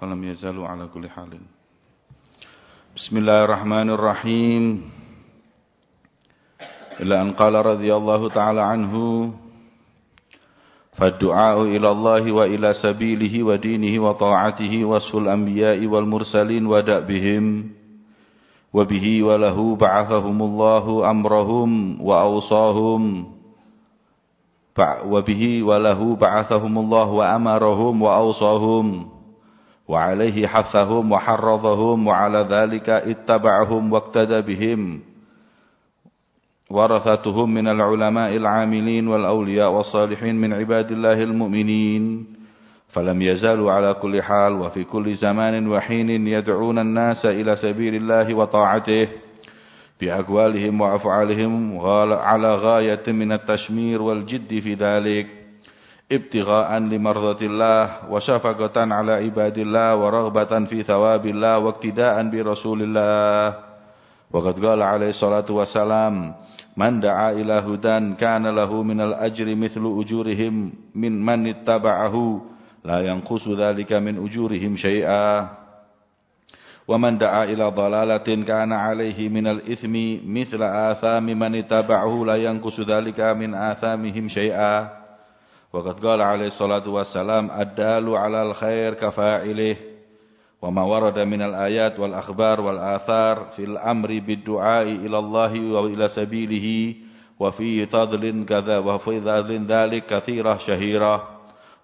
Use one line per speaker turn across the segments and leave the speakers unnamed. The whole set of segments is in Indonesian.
فلم يزالوا على كل حال بسم الله الرحمن الرحيم إلا أن قال رضي الله تعالى عنه فالدعاء إلى الله وإلى سبيله ودينه وطاعته وصف الأنبياء والمرسلين ودأبهم وبه وله بعثهم الله أمرهم وأوصاهم وبه وله بعثهم الله وأمرهم وأوصاهم وعليه حثهم وحرضهم وعلى ذلك اتبعهم واقتدى بهم. ورثتهم من العلماء العاملين والأولياء والصالحين من عباد الله المؤمنين. فلم يزالوا على كل حال وفي كل زمان وحين يدعون الناس إلى سبيل الله وطاعته بأقوالهم وأفعالهم على غاية من التشمير والجد في ذلك. ابتغاء لمرضة الله وشفقة على عباد الله ورغبة في ثواب الله واقتداء برسول الله وقد قال عليه الصلاة والسلام من دعا إلى هدى كان له من الأجر مثل أجورهم من من اتبعه لا ينقص ذلك من أجورهم شيئا ومن دعا إلى ضلالة كان عليه من الإثم مثل آثام من اتبعه لا ينقص ذلك من آثامهم شيئا وقد قال عليه الصلاة والسلام الدال على الخير كفاعله. وما ورد من الآيات والأخبار والآثار في الأمر بالدعاء إلى الله وإلى سبيله وفي فضل كذا وفي فضل ذلك كثيرة شهيرة.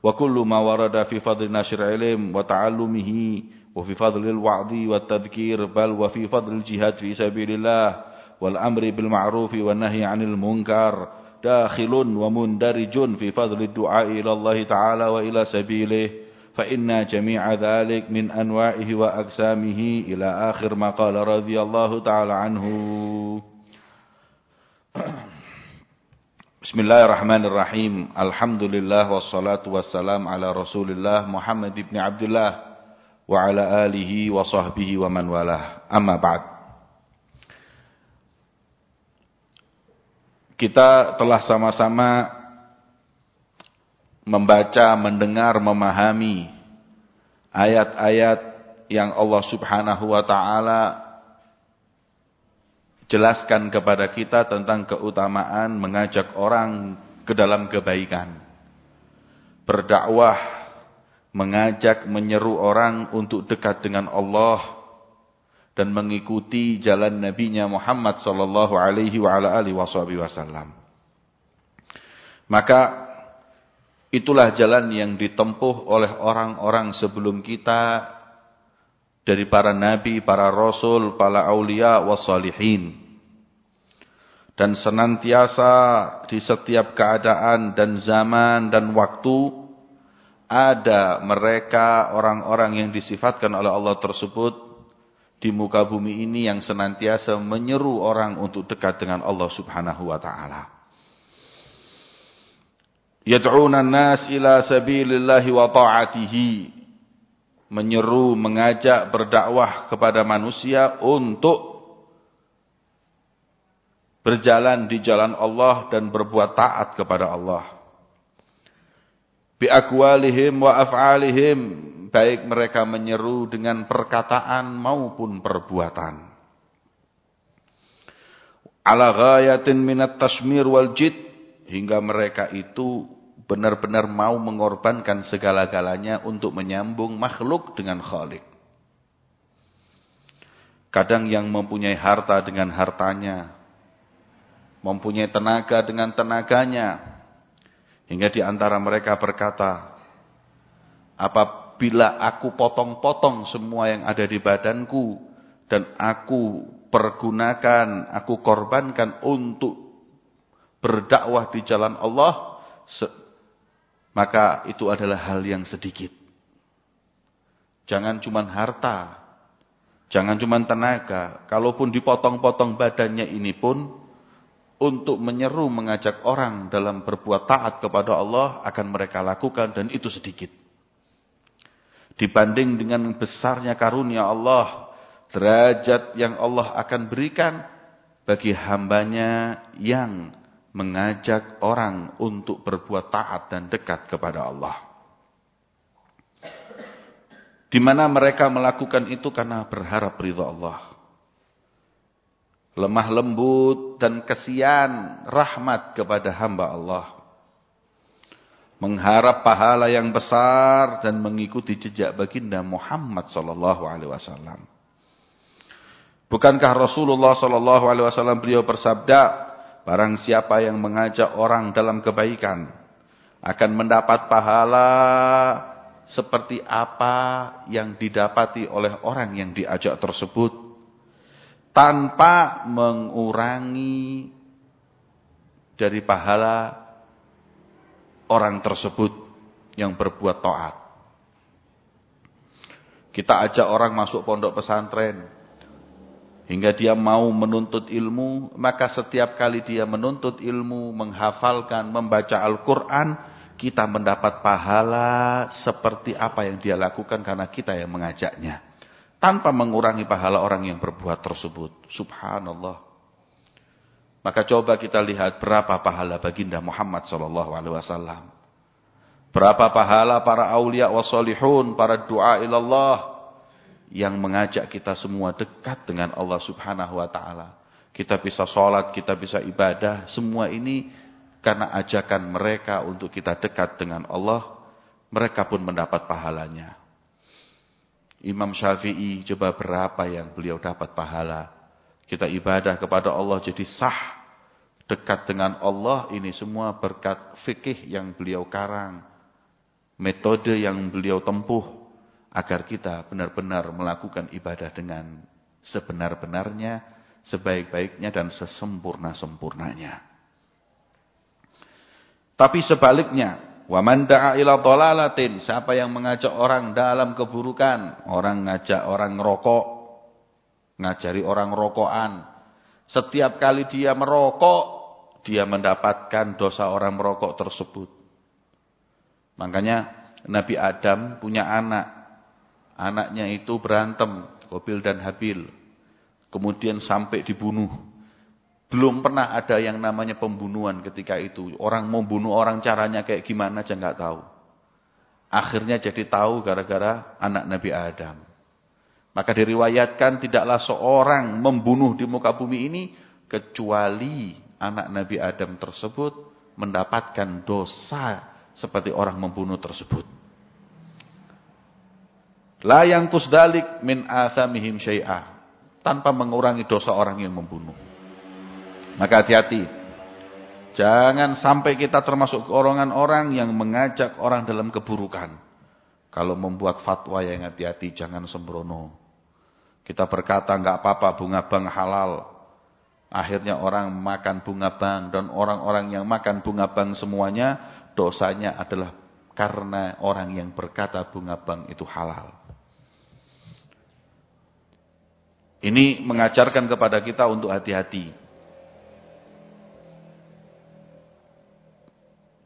وكل ما ورد في فضل نشر علم وتعلمه وفي فضل الوعظ والتذكير بل وفي فضل الجهاد في سبيل الله والأمر بالمعروف والنهي عن المنكر داخل ومندرج في فضل الدعاء إلى الله تعالى وإلى سبيله فإن جميع ذلك من أنواعه وأقسامه إلى آخر ما قال رضي الله تعالى عنه. بسم الله الرحمن الرحيم. الحمد لله والصلاة والسلام على رسول الله محمد بن عبد الله وعلى آله وصحبه ومن والاه. أما بعد. Kita telah sama-sama membaca, mendengar, memahami ayat-ayat yang Allah Subhanahu wa taala jelaskan kepada kita tentang keutamaan mengajak orang ke dalam kebaikan. Berdakwah, mengajak, menyeru orang untuk dekat dengan Allah dan mengikuti jalan Nabi-Nya Muhammad sallallahu alaihi wa ala alihi wasallam. Maka Itulah jalan yang ditempuh oleh orang-orang sebelum kita dari para nabi, para rasul, para aulia wassalihin. Dan senantiasa di setiap keadaan dan zaman dan waktu ada mereka orang-orang yang disifatkan oleh Allah tersebut di muka bumi ini yang senantiasa menyeru orang untuk dekat dengan Allah Subhanahu wa taala. Yad'una nas ila sabilillahi wa ta'atihi. Menyeru, mengajak, berdakwah kepada manusia untuk berjalan di jalan Allah dan berbuat taat kepada Allah. Bi akwalihim wa af'alihim, baik mereka menyeru dengan perkataan maupun perbuatan. Ala ghayatin minat tasmir wal jid, hingga mereka itu benar-benar mau mengorbankan segala-galanya untuk menyambung makhluk dengan Khalik. Kadang yang mempunyai harta dengan hartanya, mempunyai tenaga dengan tenaganya, hingga di antara mereka berkata, apabila aku potong-potong semua yang ada di badanku, dan aku pergunakan, aku korbankan untuk berdakwah di jalan Allah, maka itu adalah hal yang sedikit. Jangan cuma harta, jangan cuma tenaga. Kalaupun dipotong-potong badannya ini pun, untuk menyeru mengajak orang dalam berbuat taat kepada Allah akan mereka lakukan dan itu sedikit. Dibanding dengan besarnya karunia Allah, derajat yang Allah akan berikan bagi hambanya yang mengajak orang untuk berbuat taat dan dekat kepada Allah. Di mana mereka melakukan itu karena berharap ridha Allah. Lemah lembut dan kesian rahmat kepada hamba Allah. Mengharap pahala yang besar dan mengikuti jejak baginda Muhammad sallallahu alaihi wasallam. Bukankah Rasulullah sallallahu alaihi wasallam beliau bersabda, barang siapa yang mengajak orang dalam kebaikan akan mendapat pahala seperti apa yang didapati oleh orang yang diajak tersebut tanpa mengurangi dari pahala orang tersebut yang berbuat taat. Kita ajak orang masuk pondok pesantren, hingga dia mau menuntut ilmu, maka setiap kali dia menuntut ilmu, menghafalkan, membaca Al-Quran, kita mendapat pahala seperti apa yang dia lakukan karena kita yang mengajaknya. Tanpa mengurangi pahala orang yang berbuat tersebut. Subhanallah. Maka coba kita lihat berapa pahala baginda Muhammad SAW. Berapa pahala para awliya wa salihun, para doa ilallah, yang mengajak kita semua dekat dengan Allah Subhanahu wa taala. Kita bisa sholat, kita bisa ibadah, semua ini karena ajakan mereka untuk kita dekat dengan Allah, mereka pun mendapat pahalanya. Imam Syafi'i coba berapa yang beliau dapat pahala. Kita ibadah kepada Allah jadi sah. Dekat dengan Allah ini semua berkat fikih yang beliau karang. Metode yang beliau tempuh agar kita benar-benar melakukan ibadah dengan sebenar-benarnya, sebaik-baiknya dan sesempurna-sempurnanya. Tapi sebaliknya, wa man da'a ila siapa yang mengajak orang dalam keburukan, orang ngajak orang ngerokok, ngajari orang rokokan. Setiap kali dia merokok, dia mendapatkan dosa orang merokok tersebut. Makanya Nabi Adam punya anak Anaknya itu berantem, Kobil dan Habil. Kemudian sampai dibunuh. Belum pernah ada yang namanya pembunuhan ketika itu. Orang membunuh orang caranya kayak gimana aja nggak tahu. Akhirnya jadi tahu gara-gara anak Nabi Adam. Maka diriwayatkan tidaklah seorang membunuh di muka bumi ini kecuali anak Nabi Adam tersebut mendapatkan dosa seperti orang membunuh tersebut. La yang kusdalik min asamihim syai'ah. Tanpa mengurangi dosa orang yang membunuh. Maka hati-hati. Jangan sampai kita termasuk golongan orang yang mengajak orang dalam keburukan. Kalau membuat fatwa yang hati-hati jangan sembrono. Kita berkata enggak apa-apa bunga bank halal. Akhirnya orang makan bunga bank dan orang-orang yang makan bunga bank semuanya dosanya adalah karena orang yang berkata bunga bank itu halal. Ini mengajarkan kepada kita untuk hati-hati.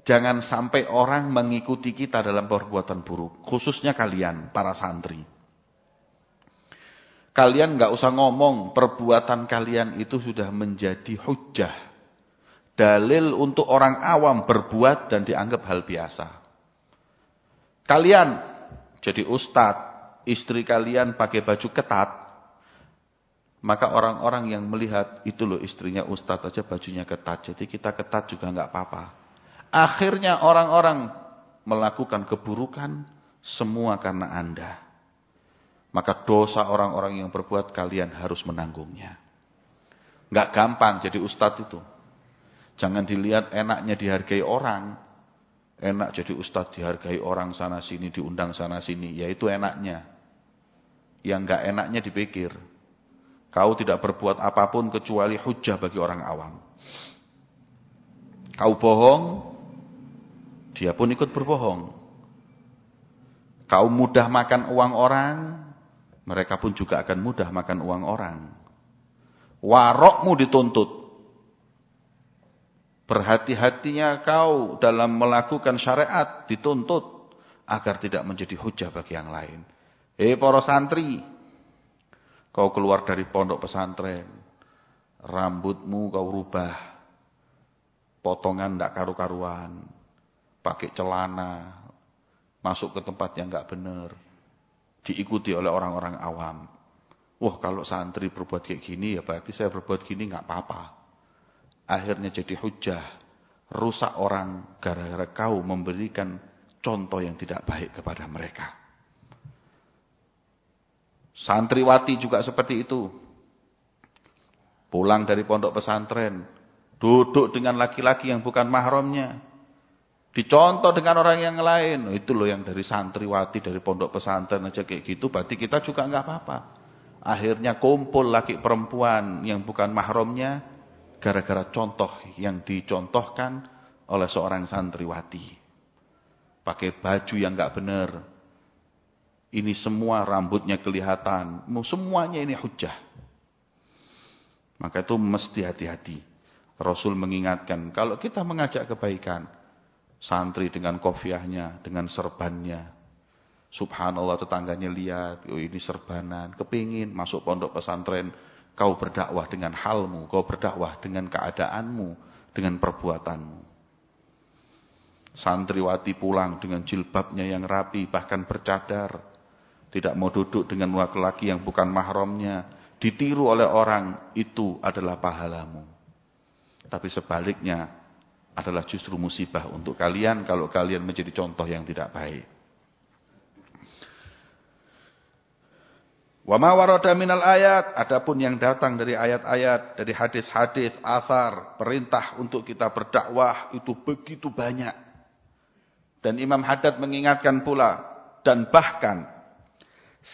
Jangan sampai orang mengikuti kita dalam perbuatan buruk. Khususnya kalian, para santri. Kalian nggak usah ngomong, perbuatan kalian itu sudah menjadi hujah. Dalil untuk orang awam berbuat dan dianggap hal biasa. Kalian jadi ustadz, istri kalian pakai baju ketat, maka orang-orang yang melihat itu loh istrinya ustadz aja bajunya ketat. Jadi kita ketat juga nggak apa-apa. Akhirnya orang-orang melakukan keburukan semua karena anda. Maka dosa orang-orang yang berbuat kalian harus menanggungnya. Nggak gampang jadi ustadz itu. Jangan dilihat enaknya dihargai orang. Enak jadi ustadz dihargai orang sana sini, diundang sana sini. Ya itu enaknya. Yang nggak enaknya dipikir. Kau tidak berbuat apa pun kecuali hujah bagi orang awam. Kau bohong, dia pun ikut berbohong. Kau mudah makan uang orang, mereka pun juga akan mudah makan uang orang. Warokmu dituntut. Berhati-hatinya kau dalam melakukan syariat dituntut agar tidak menjadi hujah bagi yang lain. Eh para santri, Kau keluar dari pondok pesantren. Rambutmu kau rubah. Potongan tidak karu-karuan. Pakai celana. Masuk ke tempat yang nggak benar. diikuti oleh orang-orang awam. Wah kalau santri berbuat kayak gini ya berarti saya berbuat gini nggak apa-apa. Akhirnya jadi hujah. Rusak orang gara-gara kau memberikan contoh yang tidak baik kepada mereka. Santriwati juga seperti itu. Pulang dari pondok pesantren. Duduk dengan laki-laki yang bukan mahramnya. Dicontoh dengan orang yang lain. Itu loh yang dari santriwati, dari pondok pesantren aja kayak gitu. Berarti kita juga nggak apa-apa. Akhirnya kumpul laki perempuan yang bukan mahramnya. Gara-gara contoh yang dicontohkan oleh seorang santriwati. Pakai baju yang nggak benar. Ini semua rambutnya kelihatan. Semuanya ini hujah. Maka itu mesti hati-hati. Rasul mengingatkan, kalau kita mengajak kebaikan, Santri dengan kofiahnya, dengan serbannya. Subhanallah tetangganya lihat, oh ini serbanan, kepingin masuk pondok pesantren. Kau berdakwah dengan halmu, kau berdakwah dengan keadaanmu, dengan perbuatanmu. Santriwati pulang dengan jilbabnya yang rapi, bahkan bercadar. Tidak mau duduk dengan laki-laki yang bukan mahramnya. Ditiru oleh orang, itu adalah pahalamu. Tapi sebaliknya, adalah justru musibah untuk kalian kalau kalian menjadi contoh yang tidak baik. Wa ma warada minal ayat, adapun yang datang dari ayat-ayat, dari hadis-hadis, asar, perintah untuk kita berdakwah itu begitu banyak. Dan Imam Haddad mengingatkan pula dan bahkan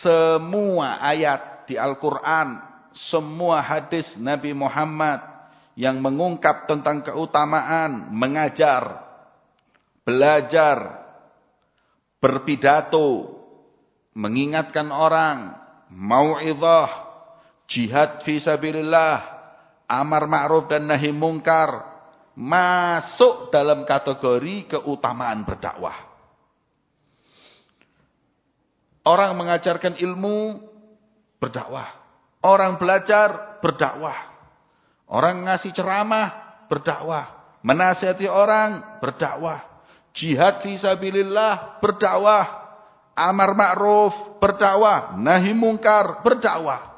semua ayat di Al-Qur'an, semua hadis Nabi Muhammad yang mengungkap tentang keutamaan mengajar, belajar, berpidato, mengingatkan orang, mau'idhah, jihad fi sabilillah, amar ma'ruf dan nahi mungkar, masuk dalam kategori keutamaan berdakwah. Orang mengajarkan ilmu berdakwah. Orang belajar berdakwah. Orang ngasih ceramah, berdakwah. Menasihati orang, berdakwah. Jihad fisabilillah, berdakwah. Amar ma'ruf, berdakwah. Nahi mungkar, berdakwah.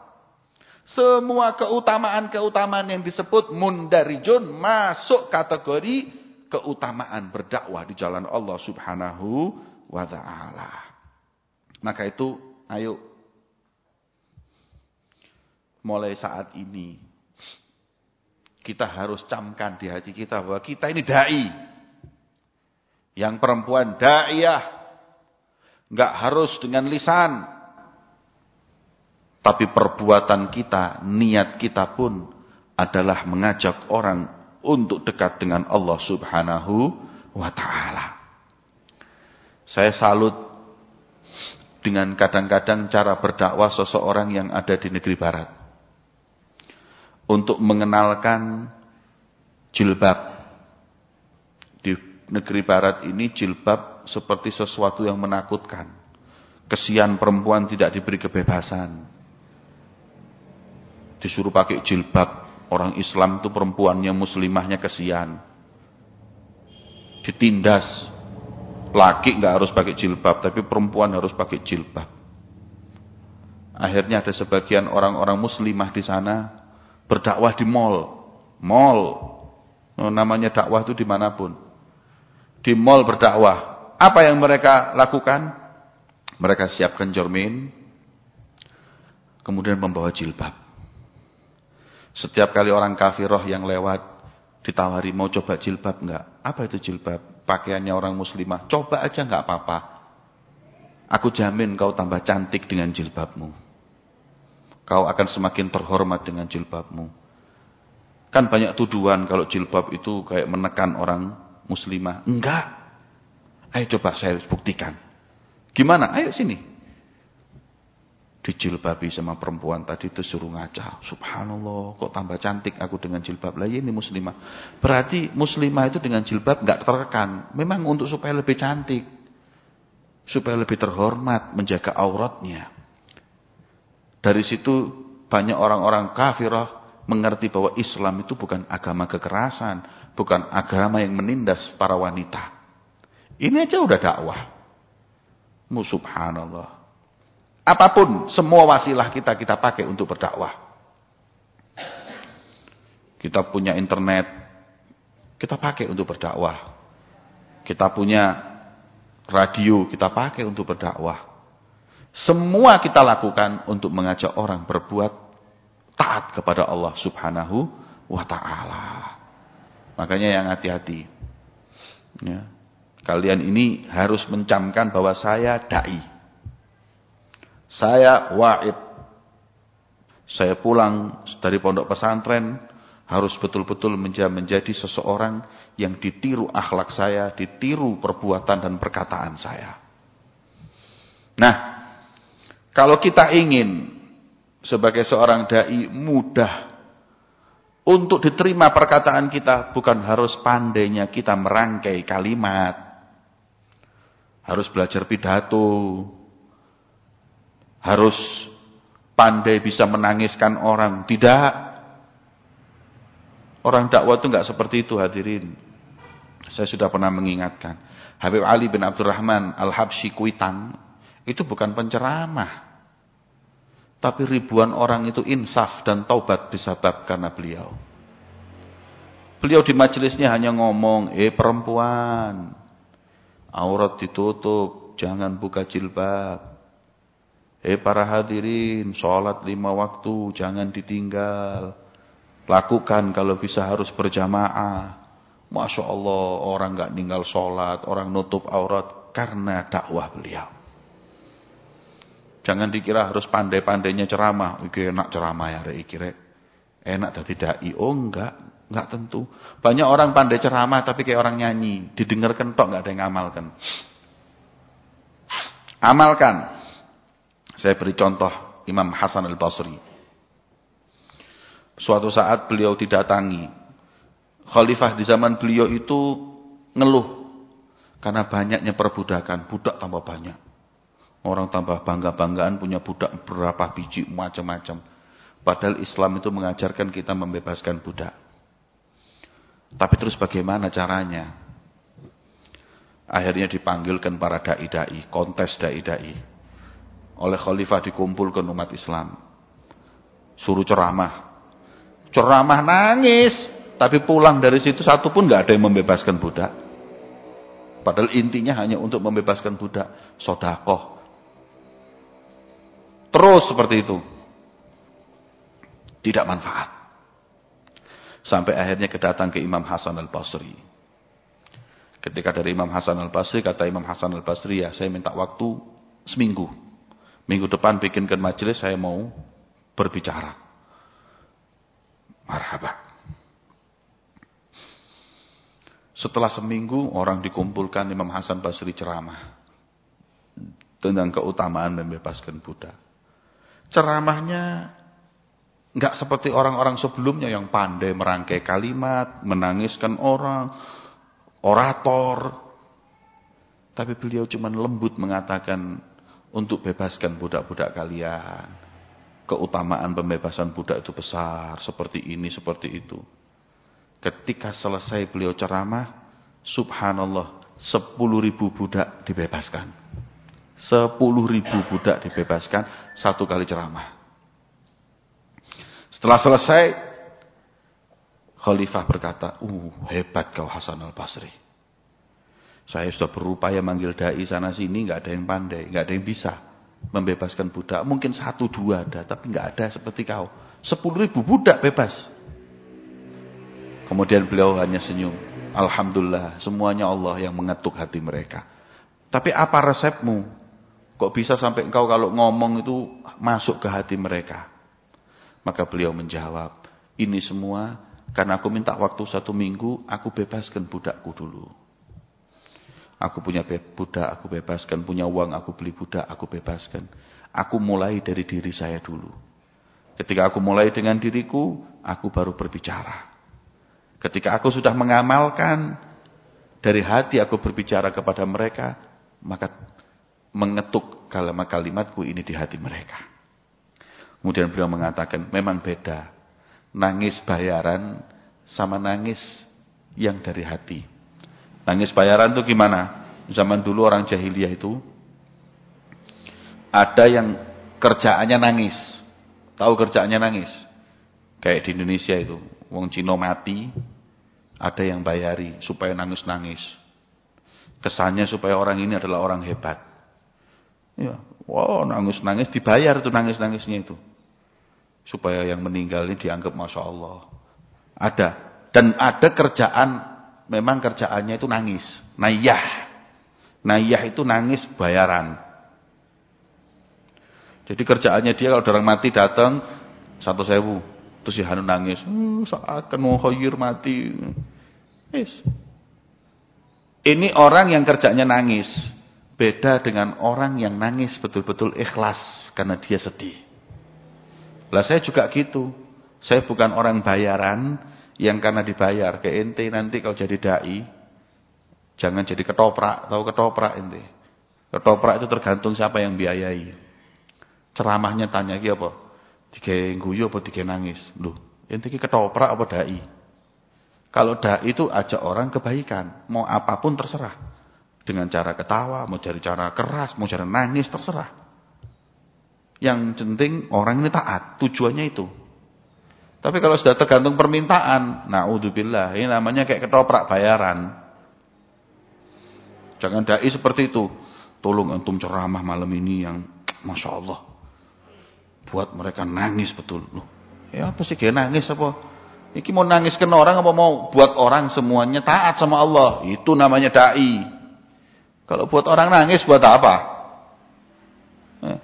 Semua keutamaan-keutamaan yang disebut mundarijun masuk kategori keutamaan berdakwah di jalan Allah subhanahu wa ta'ala. Maka itu, ayo. Mulai saat ini kita harus camkan di hati kita bahwa kita ini da'i. Yang perempuan da'iyah. Enggak harus dengan lisan. Tapi perbuatan kita, niat kita pun adalah mengajak orang untuk dekat dengan Allah subhanahu wa ta'ala. Saya salut dengan kadang-kadang cara berdakwah seseorang yang ada di negeri barat untuk mengenalkan jilbab. Di negeri barat ini jilbab seperti sesuatu yang menakutkan. Kesian perempuan tidak diberi kebebasan. Disuruh pakai jilbab. Orang Islam itu perempuannya muslimahnya kesian. Ditindas. Laki nggak harus pakai jilbab, tapi perempuan harus pakai jilbab. Akhirnya ada sebagian orang-orang muslimah di sana Berdakwah di mall. Mall. Oh, namanya dakwah itu di mana pun. Di mall berdakwah. Apa yang mereka lakukan? Mereka siapkan jormin. Kemudian membawa jilbab. Setiap kali orang kafiroh yang lewat. Ditawari mau coba jilbab enggak? Apa itu jilbab? Pakaiannya orang muslimah. Coba aja enggak apa-apa. Aku jamin kau tambah cantik dengan jilbabmu. Kau akan semakin terhormat dengan jilbabmu. Kan banyak tuduhan kalau jilbab itu kayak menekan orang muslimah. Enggak. Ayo coba saya buktikan. Gimana? Ayo sini. Dijilbabi sama perempuan tadi itu suruh ngaca. Subhanallah, kok tambah cantik aku dengan jilbab. Lah ini muslimah. Berarti muslimah itu dengan jilbab enggak terkekan. Memang untuk supaya lebih cantik. Supaya lebih terhormat, menjaga auratnya. Dari situ banyak orang-orang kafirah mengerti bahwa Islam itu bukan agama kekerasan, bukan agama yang menindas para wanita. Ini aja udah dakwah. Subhanallah. Apa pun, semua wasilah kita kita pakai untuk berdakwah. Kita punya internet, kita pakai untuk berdakwah. Kita punya radio, kita pakai untuk berdakwah. Semua kita lakukan untuk mengajak orang berbuat taat kepada Allah Subhanahu wa taala. Makanya yang hati-hati. Ya. Kalian ini harus mencamkan bahwa saya dai. Saya wa'id. Saya pulang dari pondok pesantren harus betul-betul menjadi seseorang yang ditiru akhlak saya, ditiru perbuatan dan perkataan saya. Nah, kalau kita ingin sebagai seorang dai mudah untuk diterima perkataan kita bukan harus pandainya kita merangkai kalimat. Harus belajar pidato, harus pandai bisa menangiskan orang. Tidak. Orang dakwah itu enggak seperti itu hadirin. Saya sudah pernah mengingatkan. Habib Ali bin Abdurrahman Al-Habsyi Kuitang itu bukan penceramah. Tapi ribuan orang itu insaf dan taubat disebab karena beliau. Beliau di majelisnya hanya ngomong, eh perempuan, aurat ditutup, jangan buka jilbab. Eh para hadirin, sholat lima waktu, jangan ditinggal. Lakukan kalau bisa harus berjamaah. Masya Allah, orang nggak tinggal sholat, orang nutup aurat karena dakwah beliau. Jangan dikira harus pandai-pandainya ceramah. Iki enak ceramah ya, kira Enak dari dai. Oh enggak, enggak tentu. Banyak orang pandai ceramah tapi kayak orang nyanyi. Didengarkan tok enggak ada yang ngamalkan. Amalkan. Saya beri contoh Imam Hasan al-Basri. Suatu saat beliau didatangi. Khalifah di zaman beliau itu ngeluh. Karena banyaknya perbudakan. Budak tambah banyak. Orang tambah bangga-banggaan punya budak berapa biji macam-macam. Padahal Islam itu mengajarkan kita membebaskan budak. Tapi terus bagaimana caranya? Akhirnya dipanggilkan para da'i-da'i, kontes da'i-da'i oleh khalifah dikumpulkan umat Islam. Suruh ceramah. Ceramah nangis. Tapi pulang dari situ satu pun nggak ada yang membebaskan budak. Padahal intinya hanya untuk membebaskan budak. Sodakoh. Terus seperti itu. Tidak manfaat. Sampai akhirnya kedatang ke Imam Hasan al-Basri. Ketika dari Imam Hasan al-Basri, kata Imam Hasan al-Basri, ya saya minta waktu seminggu. Minggu depan bikinkan majelis saya mau berbicara. Marhaba. Setelah seminggu orang dikumpulkan Imam Hasan Basri ceramah. Tentang keutamaan membebaskan Buddha. Ceramahnya nggak seperti orang-orang sebelumnya yang pandai merangkai kalimat, menangiskan orang, orator. Tapi beliau cuma lembut mengatakan untuk bebaskan budak-budak kalian. Keutamaan pembebasan budak itu besar, seperti ini, seperti itu. Ketika selesai beliau ceramah, subhanallah, 10 ribu budak dibebaskan. 10 ribu budak dibebaskan, satu kali ceramah. Setelah selesai, Khalifah berkata, uh hebat kau Hasan al-Basri. Saya sudah berupaya manggil dai sana sini, nggak ada yang pandai, nggak ada yang bisa membebaskan budak. Mungkin satu dua ada, tapi nggak ada seperti kau. Sepuluh ribu budak bebas. Kemudian beliau hanya senyum. Alhamdulillah, semuanya Allah yang mengetuk hati mereka. Tapi apa resepmu? Kok bisa sampai engkau kalau ngomong itu masuk ke hati mereka? Maka beliau menjawab, ini semua karena aku minta waktu satu minggu, aku bebaskan budakku dulu. Aku punya budak, aku bebaskan. Punya uang, aku beli budak, aku bebaskan. Aku mulai dari diri saya dulu. Ketika aku mulai dengan diriku, aku baru berbicara. Ketika aku sudah mengamalkan, dari hati aku berbicara kepada mereka, maka mengetuk kalimat-kalimatku ini di hati mereka. Kemudian beliau mengatakan, memang beda. Nangis bayaran sama nangis yang dari hati. Nangis bayaran itu gimana? Zaman dulu orang jahiliyah itu ada yang kerjaannya nangis. Tahu kerjaannya nangis? Kayak di Indonesia itu, wong Cina mati, ada yang bayari supaya nangis-nangis. Kesannya supaya orang ini adalah orang hebat. Ya, wow, nangis-nangis dibayar tuh nangis-nangisnya itu. Supaya yang meninggal ini dianggap Masya Allah. Ada. Dan ada kerjaan, memang kerjaannya itu nangis. Nayah. Nayah itu nangis bayaran. Jadi kerjaannya dia kalau orang mati datang, satu sewu. Terus si Hanu nangis. Hmm, Seakan mau mati. Yes. Ini orang yang kerjanya nangis. Beda dengan orang yang nangis betul-betul ikhlas karena dia sedih. Lah saya juga gitu. Saya bukan orang bayaran yang karena dibayar ke ente nanti kalau jadi dai jangan jadi ketoprak, tahu ketoprak ente. Ketoprak itu tergantung siapa yang biayai. Ceramahnya tanya ki apa? Tiga guyu apa tiga nangis? Loh, ente ki ketoprak apa dai? Kalau dai itu ajak orang kebaikan, mau apa pun terserah. Dengan cara ketawa, mau cari cara keras, mau cara nangis, terserah. Yang penting orang ini taat, tujuannya itu. Tapi kalau sudah tergantung permintaan, naudzubillah, ini namanya kayak ketoprak bayaran. Jangan dai seperti itu. Tolong antum ceramah malam ini yang Masya Allah. Buat mereka nangis betul. Loh, ya apa sih kayak nangis apa? Ini mau nangis ke orang apa mau buat orang semuanya taat sama Allah. Itu namanya dai. Kalau buat orang nangis buat apa? Eh.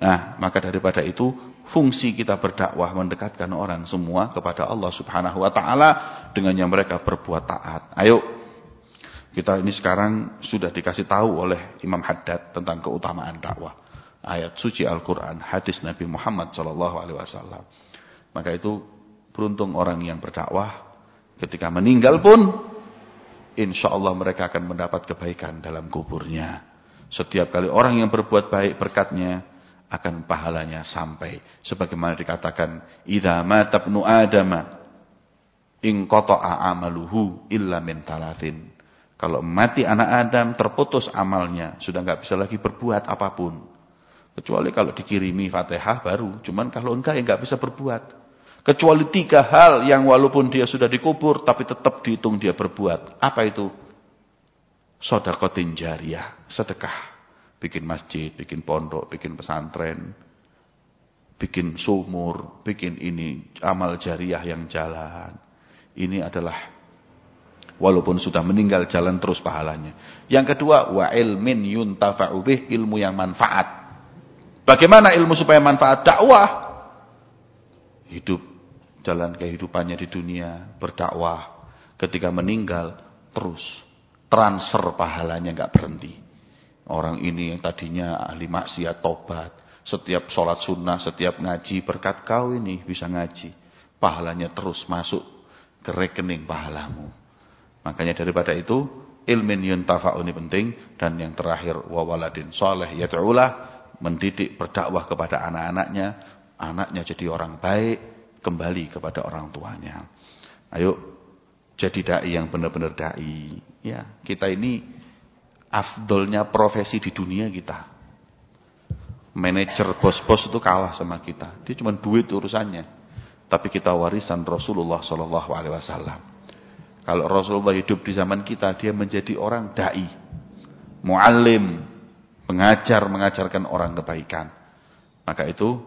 Nah, maka daripada itu fungsi kita berdakwah mendekatkan orang semua kepada Allah Subhanahu wa taala dengan yang mereka berbuat taat. Ayo kita ini sekarang sudah dikasih tahu oleh Imam Haddad tentang keutamaan dakwah. Ayat suci Al-Qur'an, hadis Nabi Muhammad sallallahu alaihi wasallam. Maka itu beruntung orang yang berdakwah ketika meninggal pun insya Allah mereka akan mendapat kebaikan dalam kuburnya. Setiap kali orang yang berbuat baik berkatnya akan pahalanya sampai. Sebagaimana dikatakan, Idza mata ibnu Adama in qata'a amaluhu illa min talatin. Kalau mati anak Adam terputus amalnya, sudah nggak bisa lagi berbuat apa pun. Kecuali kalau dikirimi Fatihah baru, cuman kalau enggak ya nggak bisa berbuat. Kecuali tiga hal yang walaupun dia sudah dikubur, tapi tetap dihitung dia berbuat. Apa itu? Sodakotin jariah, sedekah. Bikin masjid, bikin pondok, bikin pesantren. Bikin sumur, bikin ini amal jariah yang jalan. Ini adalah walaupun sudah meninggal jalan terus pahalanya. Yang kedua, wa ilmin yuntafa'ubih, ilmu yang manfaat. Bagaimana ilmu supaya manfaat? Dakwah. Hidup jalan kehidupannya di dunia, berdakwah. Ketika meninggal, terus transfer pahalanya nggak berhenti. Orang ini yang tadinya ahli maksiat tobat, setiap sholat sunnah, setiap ngaji, berkat kau ini bisa ngaji. Pahalanya terus masuk ke rekening pahalamu. Makanya daripada itu, ilmin yuntafa'u ini penting. Dan yang terakhir, wawaladin soleh yad'ulah, mendidik berdakwah kepada anak-anaknya. Anaknya jadi orang baik, kembali kepada orang tuanya. Ayo jadi dai yang benar-benar dai. Ya, kita ini afdolnya profesi di dunia kita. Manajer bos-bos itu kalah sama kita. Dia cuma duit urusannya. Tapi kita warisan Rasulullah Shallallahu Alaihi Wasallam. Kalau Rasulullah hidup di zaman kita, dia menjadi orang dai, muallim, pengajar, mengajarkan orang kebaikan. Maka itu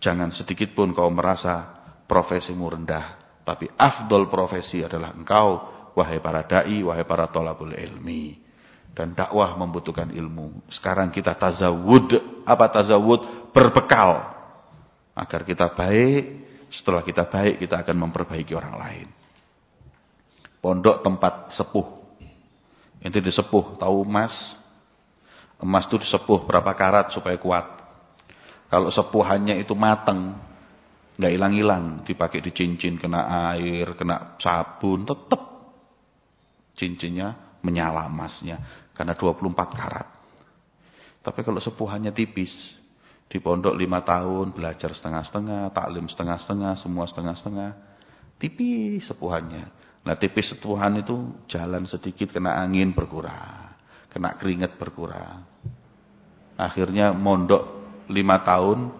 Jangan sedikit pun kau merasa profesimu rendah. Tapi afdol profesi adalah engkau, wahai para da'i, wahai para tolabul ilmi. Dan dakwah membutuhkan ilmu. Sekarang kita tazawud. Apa tazawud? Berbekal. Agar kita baik. Setelah kita baik, kita akan memperbaiki orang lain. Pondok tempat sepuh. Ini disepuh. Tahu emas? Emas itu disepuh berapa karat supaya kuat. Kalau sepuhannya itu mateng, nggak hilang-hilang, dipakai di cincin, kena air, kena sabun, tetap cincinnya menyala emasnya karena 24 karat. Tapi kalau sepuhannya tipis, di pondok lima tahun, belajar setengah-setengah, taklim setengah-setengah, semua setengah-setengah, tipis sepuhannya. Nah tipis sepuhan itu jalan sedikit kena angin berkurang, kena keringat berkurang. Akhirnya mondok lima tahun,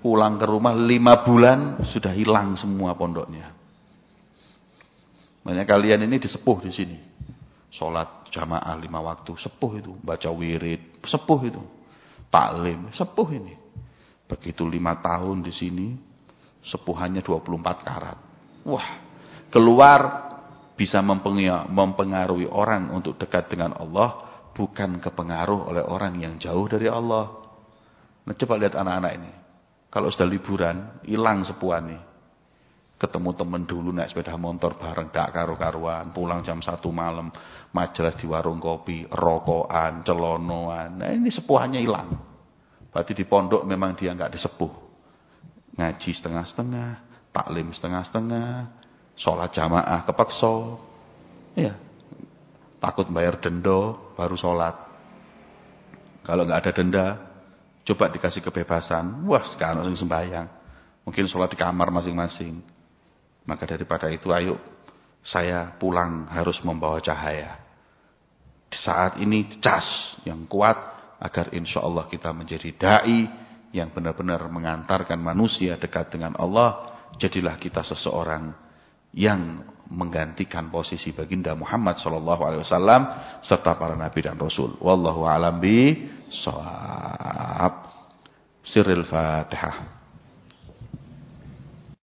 pulang ke rumah lima bulan sudah hilang semua pondoknya. Banyak kalian ini disepuh di sini. Sholat jamaah lima waktu, sepuh itu. Baca wirid, sepuh itu. Taklim, sepuh ini. Begitu lima tahun di sini, sepuhannya 24 karat. Wah, keluar bisa mempengaruhi orang untuk dekat dengan Allah, bukan kepengaruh oleh orang yang jauh dari Allah. Nah, coba lihat anak-anak ini. Kalau sudah liburan, hilang sepuhan nih. Ketemu temen dulu naik sepeda motor bareng, dak karu-karuan, pulang jam satu malam, majelis di warung kopi, rokokan, celonoan. Nah ini sepuhannya hilang. Berarti di pondok memang dia nggak disepuh. Ngaji setengah-setengah, taklim setengah-setengah, sholat jamaah kepeksa. Ya, takut bayar denda baru sholat. Kalau nggak ada denda, coba dikasih kebebasan. Wah, sekarang langsung sembahyang. Mungkin sholat di kamar masing-masing. Maka daripada itu ayo saya pulang harus membawa cahaya. Di saat ini cas yang kuat agar insya Allah kita menjadi da'i yang benar-benar mengantarkan manusia dekat dengan Allah. Jadilah kita seseorang yang menggantikan posisi baginda Muhammad sallallahu alaihi wasallam serta para nabi dan rasul. Wallahu a'lam bi shawab. Sirril Fatihah.